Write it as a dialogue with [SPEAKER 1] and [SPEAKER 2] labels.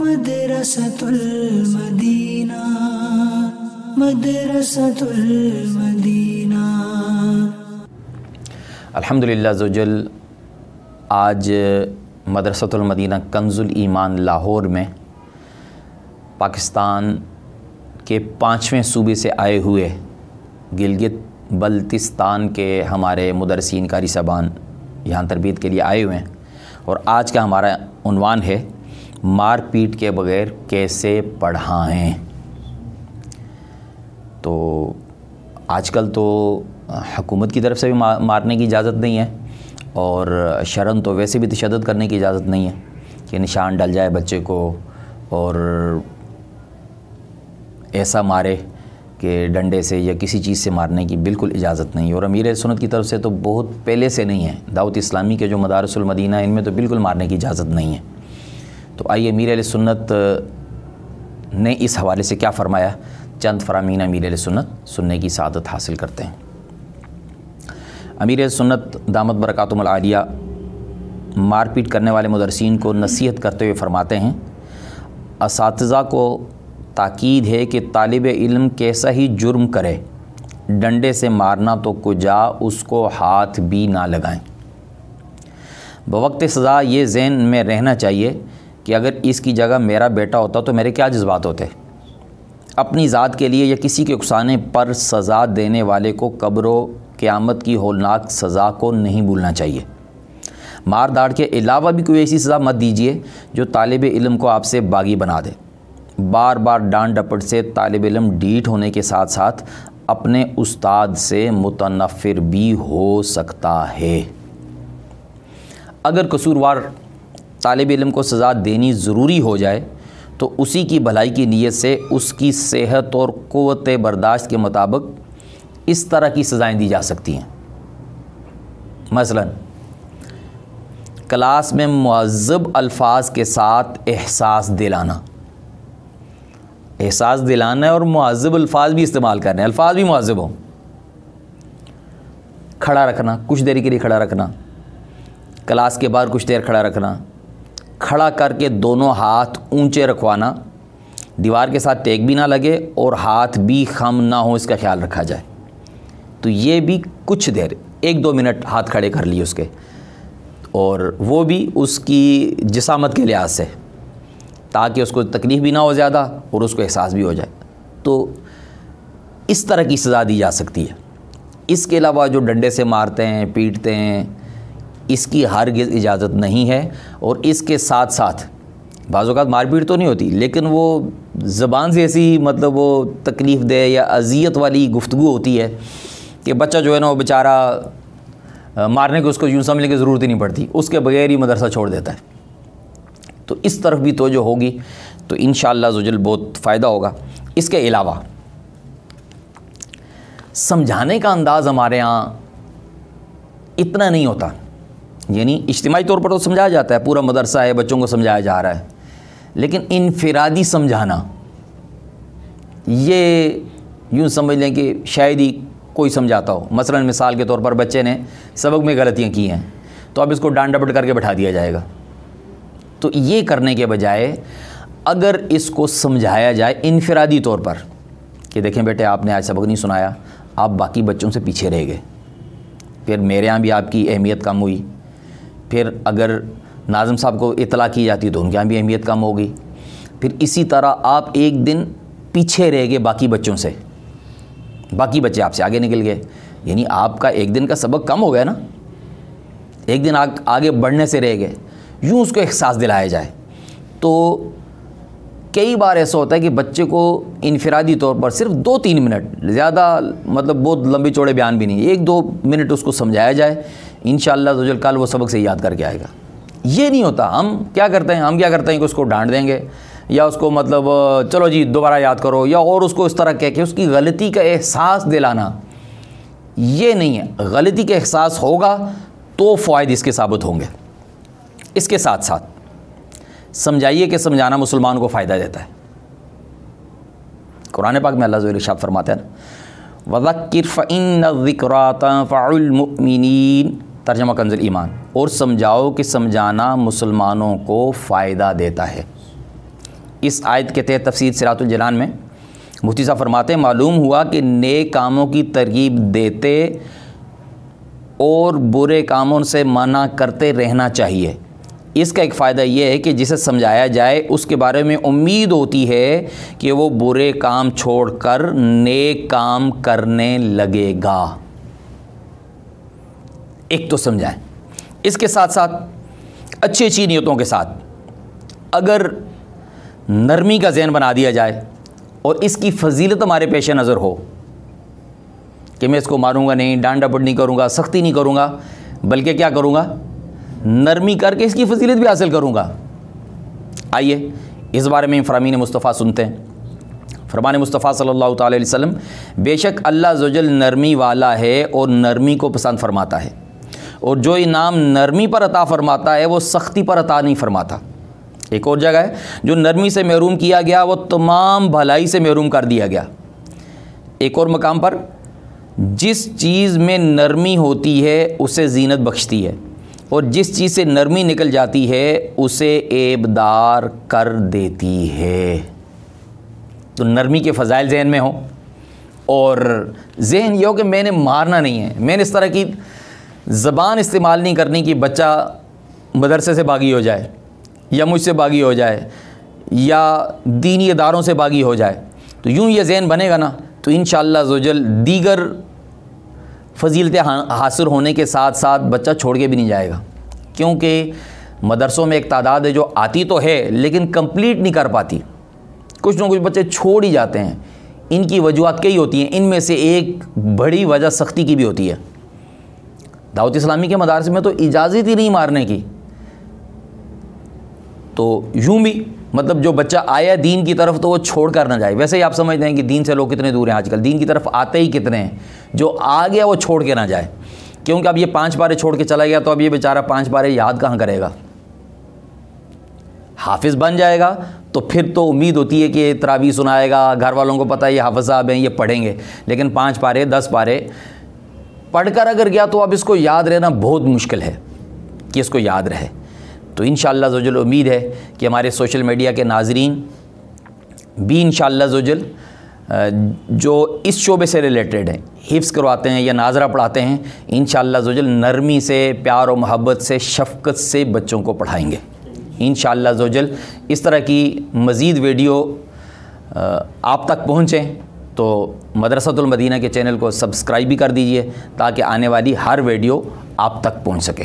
[SPEAKER 1] مدرسة المدینہ مدرسة المدینہ
[SPEAKER 2] الحمد للہ زوجل آج مدرسۃ المدینہ کنز الایمان لاہور میں پاکستان کے پانچویں صوبے سے آئے ہوئے گلگت بلتستان کے ہمارے مدرسین کاری صبان یہاں تربیت کے لیے آئے ہوئے ہیں اور آج کا ہمارا عنوان ہے مار پیٹ کے بغیر کیسے پڑھائیں؟ تو آج کل تو حکومت کی طرف سے بھی مارنے کی اجازت نہیں ہے اور شرن تو ویسے بھی تشدد کرنے کی اجازت نہیں ہے کہ نشان ڈل جائے بچے کو اور ایسا مارے کہ ڈنڈے سے یا کسی چیز سے مارنے کی بالکل اجازت نہیں اور امیر سنت کی طرف سے تو بہت پہلے سے نہیں ہے۔ دعوت اسلامی کے جو مدارس المدینہ ان میں تو بالکل مارنے کی اجازت نہیں ہے۔ تو آئیے امیر علیہ سنت نے اس حوالے سے کیا فرمایا؟ چند فرامین امیر علیہ سنت سننے کی سعادت حاصل کرتے ہیں۔ امیر سنت دامت برکاتم العالیہ مار پیٹ کرنے والے مدرسین کو نصیحت کرتے ہوئے فرماتے ہیں، اساتذہ کو تاکید ہے کہ طالب علم کیسا ہی جرم کرے، ڈنڈے سے مارنا تو کجا اس کو ہاتھ بھی نہ لگائیں۔ بوقت سزا یہ ذہن میں رہنا چاہیے کہ اگر اس کی جگہ میرا بیٹا ہوتا تو میرے کیا جذبات ہوتے؟ اپنی ذات کے لیے یا کسی کے اکسانے پر سزا دینے والے کو قبر و قیامت کی ہولناک سزا کو نہیں بھولنا چاہیے۔ مار داڑ کے علاوہ بھی کوئی ایسی سزا مت دیجیے جو طالب علم کو آپ سے باغی بنا دے۔ بار بار ڈانٹ ڈپٹ سے طالب علم ڈیٹ ہونے کے ساتھ ساتھ اپنے استاد سے متنفر بھی ہو سکتا ہے۔ اگر قصوروار طالب علم کو سزا دینی ضروری ہو جائے تو اسی کی بھلائی کی نیت سے اس کی صحت اور قوت برداشت کے مطابق اس طرح کی سزائیں دی جا سکتی ہیں۔ مثلا، کلاس میں معذب الفاظ کے ساتھ احساس دلانا۔ احساس دلانا ہے اور معذب الفاظ بھی استعمال کرنے، الفاظ بھی معذب ہوں۔ کھڑا رکھنا، کچھ دیر کے لیے کھڑا رکھنا۔ کلاس کے بعد کچھ دیر کھڑا رکھنا۔ کھڑا کر کے دونوں ہاتھ اونچے رکھوانا، دیوار کے ساتھ ٹیک بھی نہ لگے اور ہاتھ بھی خم نہ ہو، اس کا خیال رکھا جائے۔ تو یہ بھی کچھ دیر، ایک دو منٹ ہاتھ کھڑے کر لیے اس کے۔ اور وہ بھی اس کی جسامت کے لحاظ سے، تاکہ اس کو تکلیف بھی نہ ہو زیادہ اور اس کو احساس بھی ہو جائے۔ تو اس طرح کی سزا دی جا سکتی ہے۔ اس کے علاوہ جو ڈنڈے سے مارتے ہیں، پیٹتے ہیں اس کی ہرگز اجازت نہیں ہے اور اس کے ساتھ ساتھ بعض اوقات مار پیٹ تو نہیں ہوتی، لیکن وہ زبان سے ایسی مطلب وہ تکلیف دہ یا اذیت والی گفتگو ہوتی ہے کہ بچہ جو ہے نا وہ بیچارہ مارنے کو اس کو یوں سمجھنے کی ضرورت ہی نہیں پڑتی، اس کے بغیر ہی مدرسہ چھوڑ دیتا ہے۔ تو اس طرف بھی توجہ ہوگی تو ان شاء اللہ زجل بہت فائدہ ہوگا۔ اس کے علاوہ سمجھانے کا انداز ہمارے یہاں اتنا نہیں ہوتا۔ یعنی اجتماعی طور پر تو سمجھایا جاتا ہے، پورا مدرسہ ہے، بچوں کو سمجھایا جا رہا ہے۔ لیکن انفرادی سمجھانا، یہ یوں سمجھ لیں کہ شاید ہی کوئی سمجھاتا ہو۔ مثلا مثال کے طور پر بچے نے سبق میں غلطیاں کی ہیں، تو اب اس کو ڈانڈ ڈپٹ کر کے بٹھا دیا جائے گا۔ تو یہ کرنے کے بجائے اگر اس کو سمجھایا جائے انفرادی طور پر کہ دیکھیں بیٹے، آپ نے آج سبق نہیں سنایا، آپ باقی بچوں سے پیچھے رہ گئے۔ پھر میرے یہاں بھی آپ کی اہمیت کم ہوئی۔ پھر اگر ناظم صاحب کو اطلاع کی جاتی تو ان کے یہاں بھی اہمیت کم ہوگی۔ پھر اسی طرح آپ ایک دن پیچھے رہ گئے باقی بچوں سے۔ باقی بچے آپ سے آگے نکل گئے۔ یعنی آپ کا ایک دن کا سبق کم ہو گیا نا۔ ایک دن آگے بڑھنے سے رہ گئے۔ یوں اس کو احساس دلایا جائے۔ تو کئی بار ایسا ہوتا ہے کہ بچے کو انفرادی طور پر صرف دو تین منٹ، زیادہ مطلب بہت لمبی چوڑے بیان بھی نہیں، ایک دو منٹ اس کو سمجھایا جائے۔ ان شاء اللہ کل وہ سبق سے یاد کر کے آئے گا۔ یہ نہیں ہوتا، ہم کیا کرتے ہیں؟ ہم کیا کرتے ہیں کہ اس کو ڈانٹ دیں گے؟ یا اس کو مطلب چلو جی دوبارہ یاد کرو، یا اور اس کو اس طرح کہہ کہ اس کی غلطی کا احساس دلانا۔ یہ نہیں ہے، غلطی کا احساس ہوگا تو فوائد اس کے ثابت ہوں گے۔ اس کے ساتھ ساتھ، سمجھائیے کہ سمجھانا مسلمان کو فائدہ دیتا ہے۔ قرآن پاک میں اللہ ضول ارشاد فرماتے ہیں وَذَكِّرْ فَإِنَّ الذِّكْرَاتَ فَعُ ترجمہ کنزل ایمان اور سمجھاؤ کہ سمجھانا مسلمانوں کو فائدہ دیتا ہے۔ اس آیت کے تحت تفسیر سرات الجنان میں مفتی صاحب فرماتے ہیں، معلوم ہوا کہ نیک کاموں کی ترغیب دیتے اور برے کاموں سے منع کرتے رہنا چاہیے۔ اس کا ایک فائدہ یہ ہے کہ جسے سمجھایا جائے، اس کے بارے میں امید ہوتی ہے کہ وہ برے کام چھوڑ کر نیک کام کرنے لگے گا۔ ایک تو سمجھائیں۔ اس کے ساتھ ساتھ اچھی اچھی نیتوں کے ساتھ اگر نرمی کا ذہن بنا دیا جائے اور اس کی فضیلت ہمارے پیش نظر ہو کہ میں اس کو ماروں گا نہیں، ڈانڈا پٹ نہیں کروں گا، سختی نہیں کروں گا، بلکہ کیا کروں گا؟ نرمی کر کے اس کی فضیلت بھی حاصل کروں گا۔ آئیے، اس بارے میں فرامین مصطفیٰ سنتے ہیں۔ فرمان مصطفیٰ صلی اللہ تعالی علیہ وسلم، بے شک اللہ زجل نرمی والا ہے اور نرمی کو پسند فرماتا ہے۔ اور جو انعام نرمی پر عطا فرماتا ہے، وہ سختی پر عطا نہیں فرماتا۔ ایک اور جگہ ہے، جو نرمی سے محروم کیا گیا، وہ تمام بھلائی سے محروم کر دیا گیا۔ ایک اور مقام پر، جس چیز میں نرمی ہوتی ہے، اسے زینت بخشتی ہے۔ اور جس چیز سے نرمی نکل جاتی ہے، اسے ایبدار کر دیتی ہے۔ تو نرمی کے فضائل ذہن میں ہوں۔ اور ذہن یہ ہو کہ میں نے مارنا نہیں ہے۔ میں نے اس طرح کی زبان استعمال نہیں کرنی کہ بچہ مدرسے سے باغی ہو جائے، یا مجھ سے باغی ہو جائے، یا دینی اداروں سے باغی ہو جائے۔ تو یوں یہ ذہن بنے گا نا، تو انشاءاللہ زوجل دیگر فضیلتیں ہاں، حاصل ہونے کے ساتھ ساتھ بچہ چھوڑ کے بھی نہیں جائے گا۔ کیونکہ مدرسوں میں ایک تعداد ہے جو آتی تو ہے، لیکن کمپلیٹ نہیں کر پاتی۔ کچھ نہ کچھ بچے چھوڑ ہی جاتے ہیں۔ ان کی وجوہات کئی ہوتی ہیں؟ ان میں سے ایک بڑی وجہ سختی کی بھی ہوتی ہے۔ دعوت اسلامی کے مدارس میں تو اجازت ہی نہیں مارنے کی۔ تو یوں بھی مطلب جو بچہ آیا دین کی طرف تو وہ چھوڑ کر نہ جائے۔ ویسے ہی آپ سمجھتے ہیں کہ دین سے لوگ کتنے دور ہیں آج کل۔ دین کی طرف آتے ہی کتنے ہیں۔ جو آ گیا وہ چھوڑ کے نہ جائے۔ کیونکہ اب یہ پانچ بارے چھوڑ کے چلا گیا تو اب یہ بیچارہ پانچ بارے یاد کہاں کرے گا؟ حافظ بن جائے گا تو پھر تو امید ہوتی ہے کہ تراوی سنائے گا۔ گھر والوں کو پتہ ہے یہ حافظ صاحب ہیں، یہ پڑھیں گے۔ لیکن پانچ پارے، دس پارے پڑھ کر اگر گیا تو اب اس کو یاد رہنا بہت مشکل ہے کہ اس کو یاد رہے۔ تو ان شاء اللہ زوجل امید ہے کہ ہمارے سوشل میڈیا کے ناظرین بھی ان شاء اللہ زوجل جو اس شعبے سے ریلیٹڈ ہیں، حفظ کرواتے ہیں یا ناظرہ پڑھاتے ہیں ان شاء اللہ زوجل نرمی سے، پیار و محبت سے، شفقت سے بچوں کو پڑھائیں گے۔ ان شاء اللہ زوجل اس طرح کی مزید ویڈیو آپ تک پہنچیں۔ تو مدرسۃ المدینہ کے چینل کو سبسکرائب بھی کر دیجیے تاکہ آنے والی ہر ویڈیو آپ تک پہنچ سکے۔